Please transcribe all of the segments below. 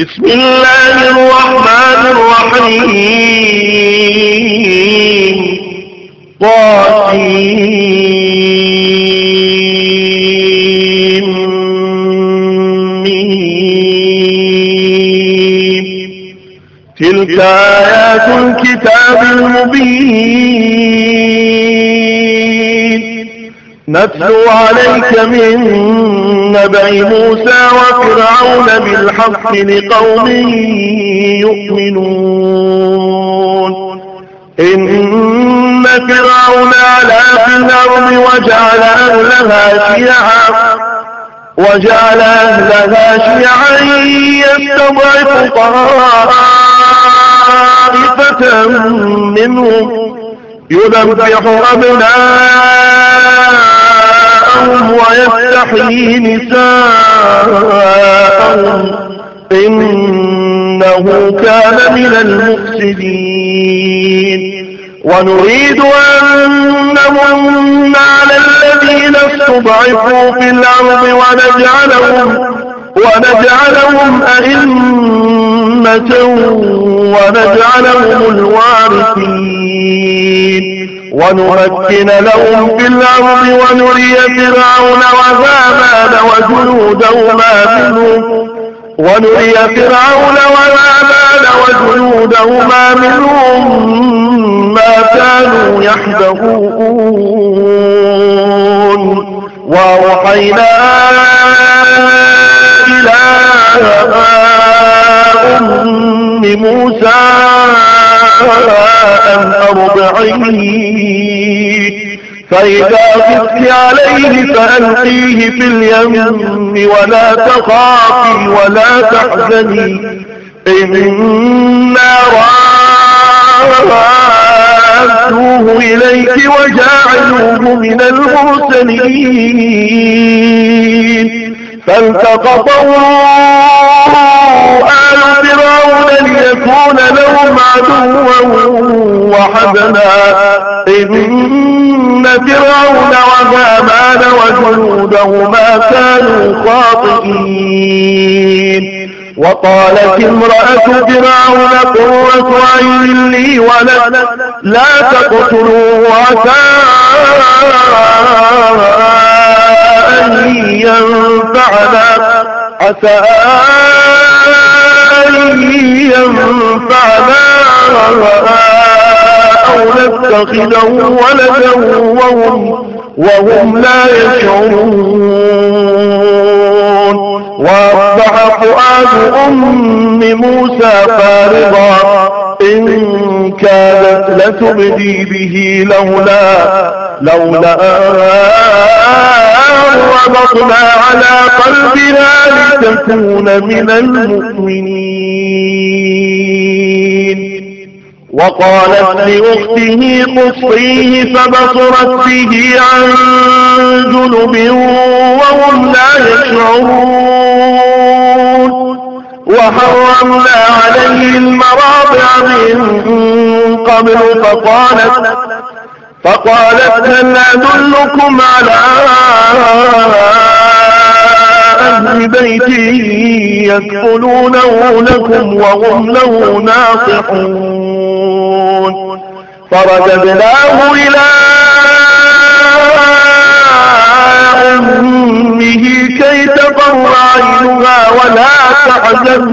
بسم الله الرحمن الرحيم. طاسين تلك آيات الكتاب المبين. نتلو عليك من نبع موسى وفرعون بالحق لقوم يؤمنون. إن فرعون علا في الأرض وجعل أهلها شيعا وجعل أهلها شيعا يستضعف طائفة منهم يذبح أبناءهم ويستحيي نساءهم إنه كان من المفسدين. ونريد أن نمن على الذين استضعفوا في الأرض ونجعلهم ونجعلهم أئمة ونجعلهم الوارثين. ونمكن لهم في الأرض ونري فرعون وهامان وجنودهما منهم. ونري فرعون وهامان وجنودهما منهم ما كانوا يحذرون. وأوحينا إلى أم موسى أن أرضعيه. فإذا خفت عليه فألقيه في اليم ولا تخافي ولا تحزني. إنا رادوه إليك وجاعلوه من المرسلين. فالتقطه آل ليكون لهم عدوا وحزنا. إن فرعون وهامان وجنودهما كانوا خاطئين. وقالت امرأة فرعون قرة عين لي ولد لا تقتلوا عسى أن ينفعنا. عسى أن ينفعنا أو نتخذه ولدا وهم, وهم لا يشعرون. وأصبح فؤاد أم موسى فارغا. إن كانت لتبدي به لولا لولا ربطنا على قلبها لتكون من المؤمنين. وقالت لأخته قصيه فبصرت به عن جنب وهم لا يشعرون. وحرمنا عليه المراضع من قبل فقالت فقالت هل أدلكم على أهل بيت يكفلونه لكم وهم له ناصحون؟ فرددناه إلى أمه كي تقر عينها ولا تحزن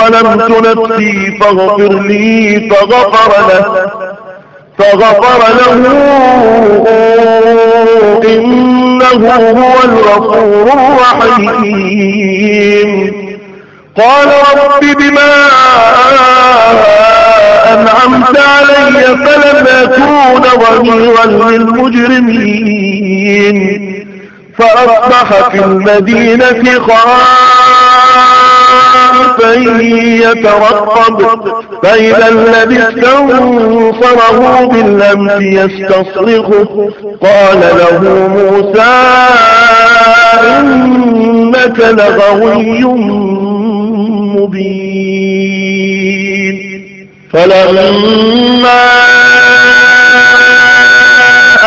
ظلمت نفسي فاغفر لي فغفر له فغفر له. إنه هو الغفور الرحيم. قال رب بما أنعمت علي فلم أكون ظهيرا للمجرمين. فأصبح في المدينة خائفا يترقب فإذا الذي استنصره بالأمس يستصرخه قال له موسى إنك لغوي مبين. فلما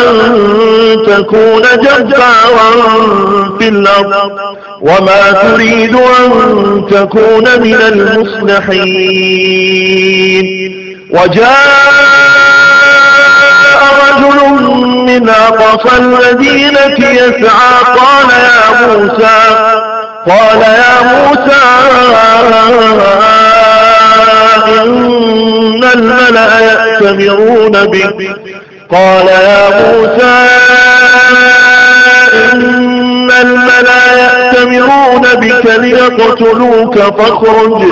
أن تكون جبارا في الأرض وما تريد أن تكون من المصلحين. وجاء رجل من أقصى المدينة يسعى قال يا موسى قال يا موسى إن الملأ يأتمرون بك. قال يا موسى إن الملأ يأتمرون بك ليقتلوك فاخرج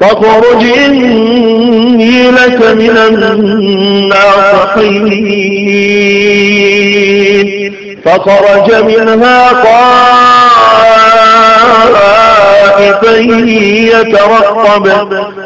فاخرج إني لك من الناصحين. فخرج منها خائفا يترقب.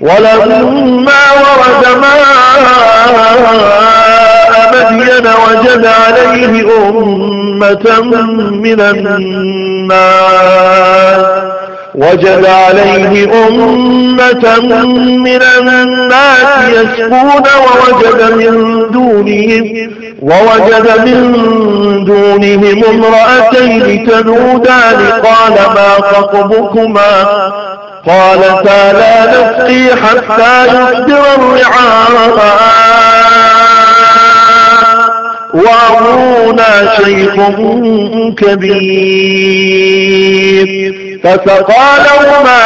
ولما ورد ماء مدين وجد عليه أمة من الناس. وجد عليه أمة من الناس يسكون ووجد من دونهم ووجد من دونهم امرأتين تنودان. قال ما خطبكما؟ قالتا لا نسقي حتى يصدر الرعاء وأبونا شيخ كبير. فسقى لهما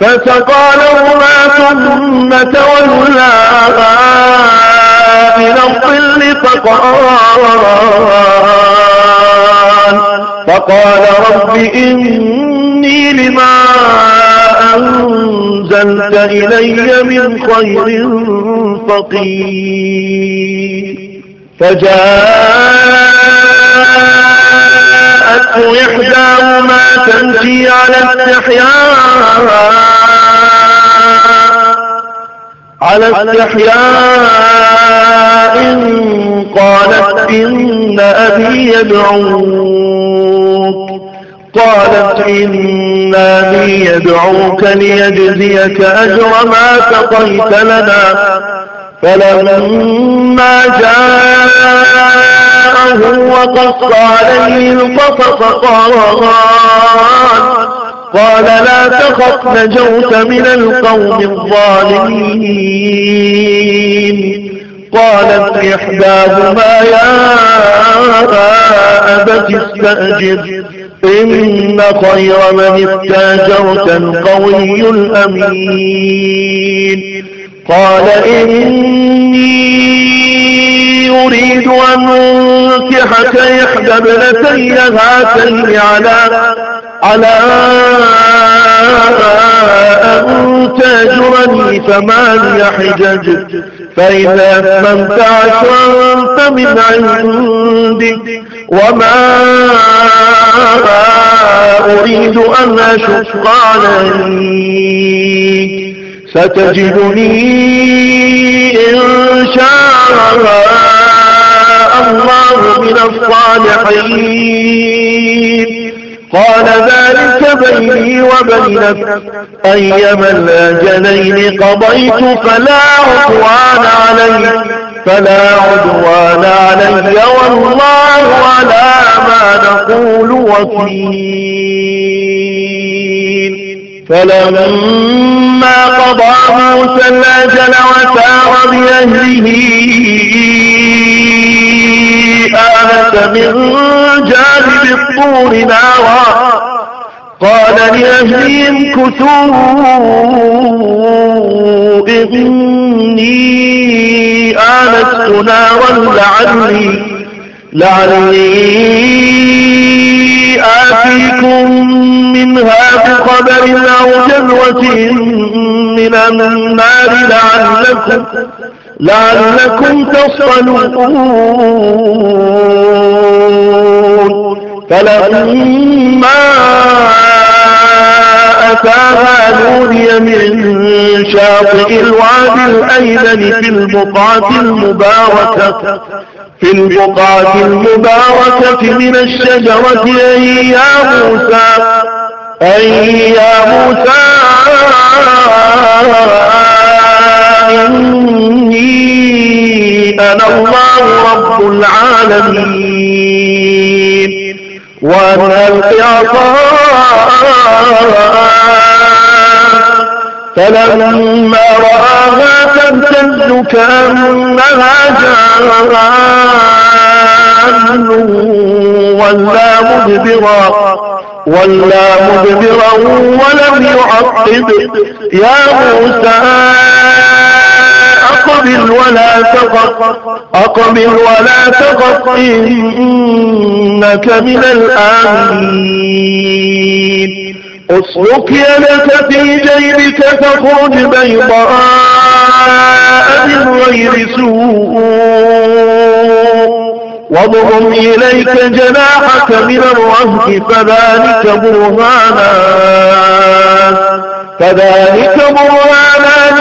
فسقى لهما ثم تولى إلى الظل فقال فقال رب إني لما أنزلت إلي من خير فقير. فجاءته إحداهما تمشي على استحياء. على استحياء قالت إن أبي يدعوك. قالت إن أبي يدعوك ليجزيك أجر ما سقيت لنا. فلما جاءه وقص عليه القصص قال قال لا تخف نجوت من القوم الظالمين. قالت إحداهما يا أبت استأجر إن خير من استأجرت القوي الأمين. قال إني أريد أن أنكحك إحدى ابنتي هاتين على على أن تأجرني ثماني حجج. فإذا أتممت عشرا فمن عندك وما أريد أن أشق عليك ستجدني إن شاء الله من الصالحين. قال ذلك بيني وبينك. أيما الأجلين قضيت فلا عدوان علي. فلا عدوان علي والله على ما نقول وكيل. فلما قضى موسى الأجل وسار بأهله آنس من جانب الطور نارا. قال لأهلهم كثوا إني آنست نارا لعلي لعلي آتيكم منها بخبر أو جلوة من النار لعلكم لعلكم تصطلون. فلما أتاها نوري من شاطئ الوادي الأيمن في البقعة المباركة في البقعة المباركة من الشجرة أي يا موسى أي يا موسى إني أنا الله رب العالمين. وأنا القعطاء فلما رآها تمتز كأنها جان ولا مدبرا ولا مدبرا ولم يعقب. يا موسى أقبل ولا تخف أقبل ولا تخف إنك من الآمنين. أسلك يدك في جيبك تخرج بيضاء من غير سوء. واضم إليك جناحك من الرهب فذلك برهانان فذلك برهانان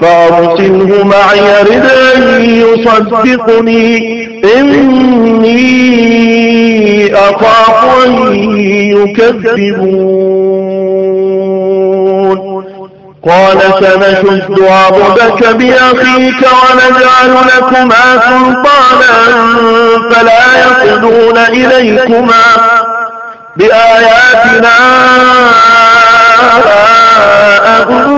فأرسله معي رد أن يصدقني. إني أخاف أن يكذبون. قال سنشد عضدك بأخيك ونجعل لكما سلطانا فلا يصلون إليكما بآياتنا. أنتما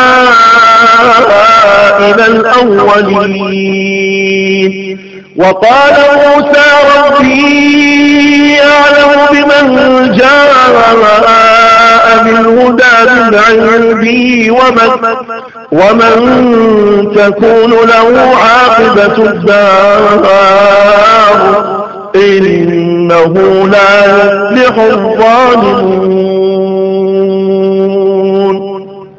الأولين. وقال موسى ربي أعلم بمن جاء بالهدى من عندي ومن, ومن تكون له عاقبة الدار. إنه لا يفلح الظالمون.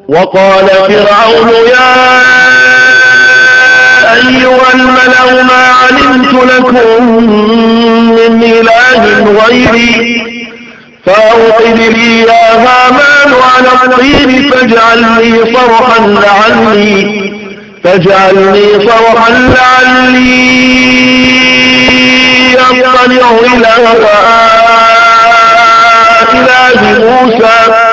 وقال فرعون يا أيها الملأ ما علمت لكم من إله غيري فأوقد لي يا هامان على الطين فاجعلني صرحا لعلي فاجعلني صرحا لعلي أطلع إلى إله موسى.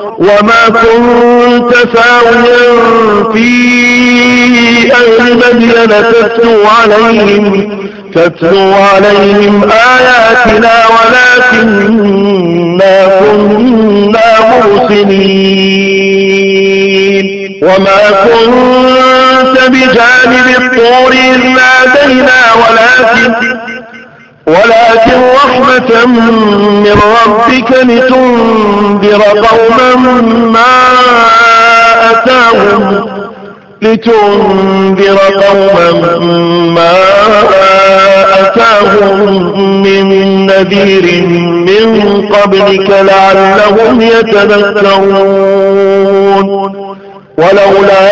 وما كنت ساويا في أهل مدين تتلو عليهم تتلو عليهم آياتنا ولكننا كنا مرسلين. وما كنت بجانب الطور إذ نادينا ولكن ولكن رحمة من ربك لتنذر قوما ما أتاهم لتنذر قوما ما أتاهم من نذير من قبلك لعلهم يتذكرون. ولولا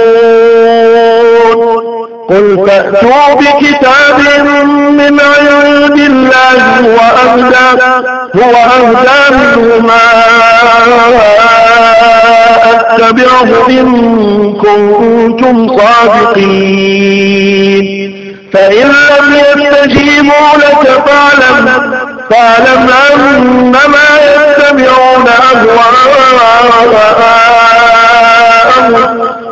فأتوا بكتاب من عند الله هو أهدى هو أهدى منهما أتبعه إن كنتم صادقين. فإن لم يستجيبوا لك فاعلم فاعلم أنما يتبعون أهواءهم.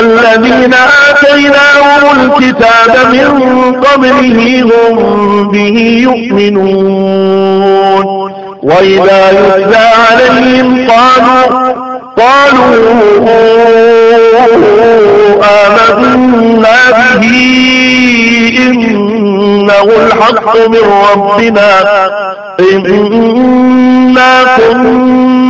الذين آتيناهم الكتاب من قبله هم به يؤمنون. وإذا يتلى عليهم قالوا قالوا آمنا به إنه الحق من ربنا. إنا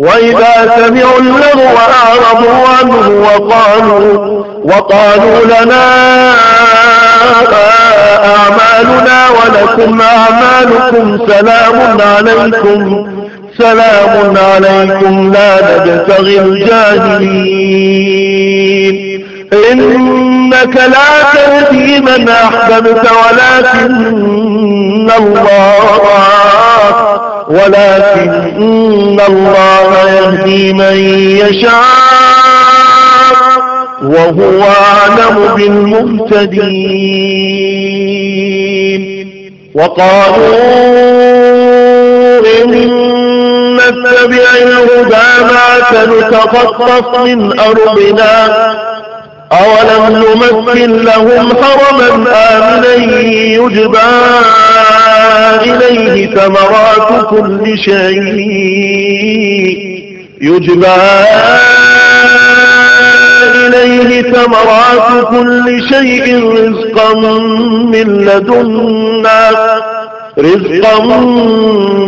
وإذا سمعوا اللغو أعرضوا عنه وقالوا وقالوا لنا أعمالنا ولكم أعمالكم سلام عليكم سلام عليكم لا نبتغي الجاهلين. إنك لا تهدي من أحببت ولكن الله ولكن الله يهدي من يشاء وهو أعلم بالمهتدين. وقالوا إن نتبع الهدى معك نتخطف من أرضنا. أولم نمثل لهم حرما آمنا إليه ثمرات كل شيء. يجبى إليه ثمرات كل شيء رزقا من لدنا. رزقا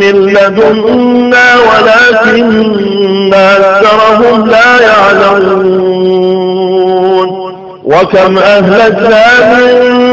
من لدنا ولكن أكثرهم لا يعلمون. وكم أهلكنا من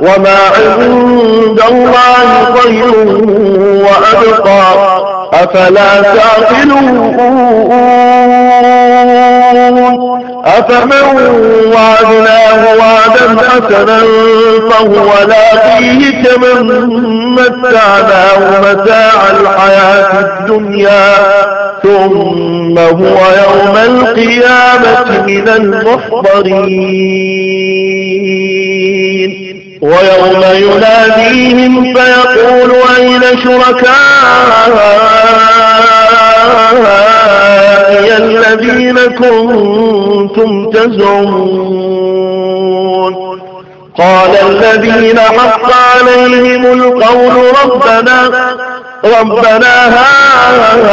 وما عند الله خير وأبقى أفلا تعقلون أفمن وعدناه وعدا حسنا فهو لاقيه كمن متعناه متاع الحياة الدنيا ثم هو يوم القيامة من المحضرين ويوم يناديهم فيقول أين شركائي الذين كنتم تزعمون؟ قال الذين حق عليهم القول ربنا ربنا هؤلاء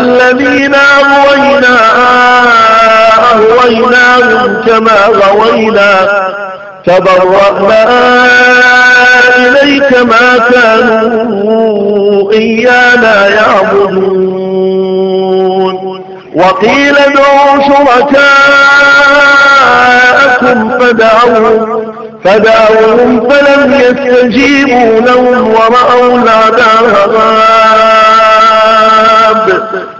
الذين أغوينا أغويناهم كما غوينا. تبرأنا إليك ما كانوا إيانا يعبدون. وقيل ادعوا شركاءكم فدعوا فدعوهم فلم يستجيبوا لهم ورأوا العذاب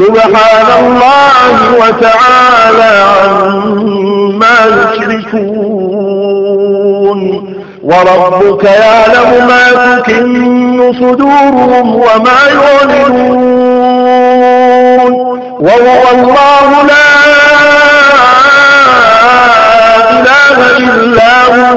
سبحان الله وتعالى عما يشركون. وربك يعلم ما تكن صدورهم وما يعلنون. وهو الله لا إله إلا هو.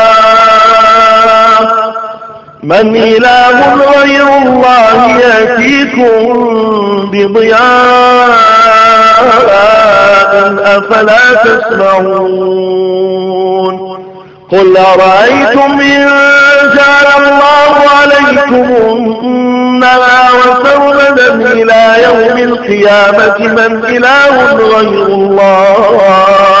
من إله غير الله يأتيكم بضياء أفلا تسمعون قل أرأيتم إن جعل الله عليكم النهار سرمدا إلى يوم القيامة من إله غير الله.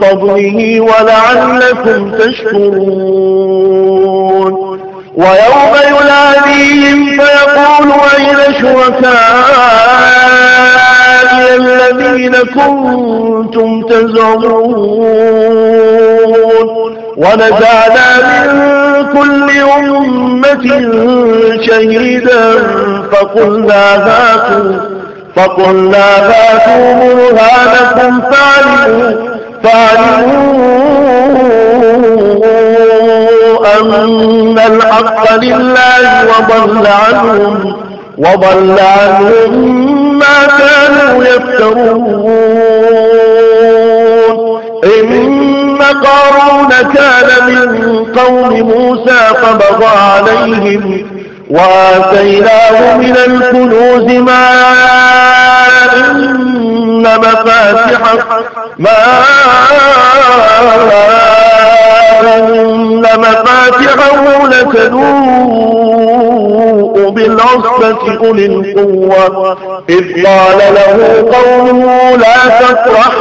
فضله ولعلكم تشكرون. ويوم يناديهم فيقول أين شركائي الذين كنتم تزعمون؟ ونزعنا من كل أمة شهيدا فقلنا هاتوا فقلنا هاتوا برهانكم فعلموا فاعلموا أن الحق لله وضل عنهم وضل عنهم ما كانوا يفترون. إن قارون كان من قوم موسى فبغى عليهم وآتيناه من الكنوز ما إن مفاتحه ما إن مفاتحه لتنوء بالعصبة أولي القوة. إذ قال له قومه لا تفرح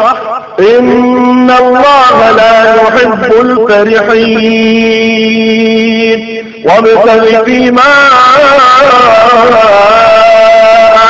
إن الله لا يحب الفرحين. وابتغ فيما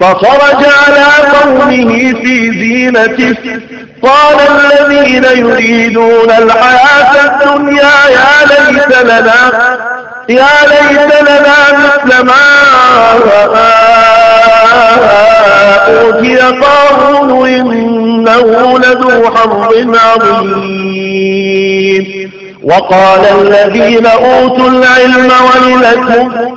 فخرج على قومه في زينته. قال الذين يريدون الحياة الدنيا يا ليت لنا يا ليت لنا مثل ما أوتي قارون إنه لذو حظ عظيم. وقال الذين أوتوا العلم ويلكم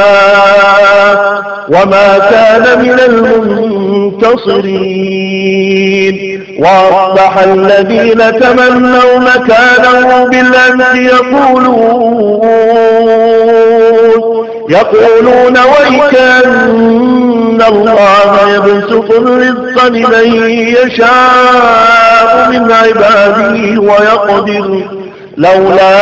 وما كان من المنتصرين. وأصبح الذين تمنوا مكانه بالأمس يقولون يقولون ويكن الله يبسط الرزق لمن يشاء من عباده ويقدر. لولا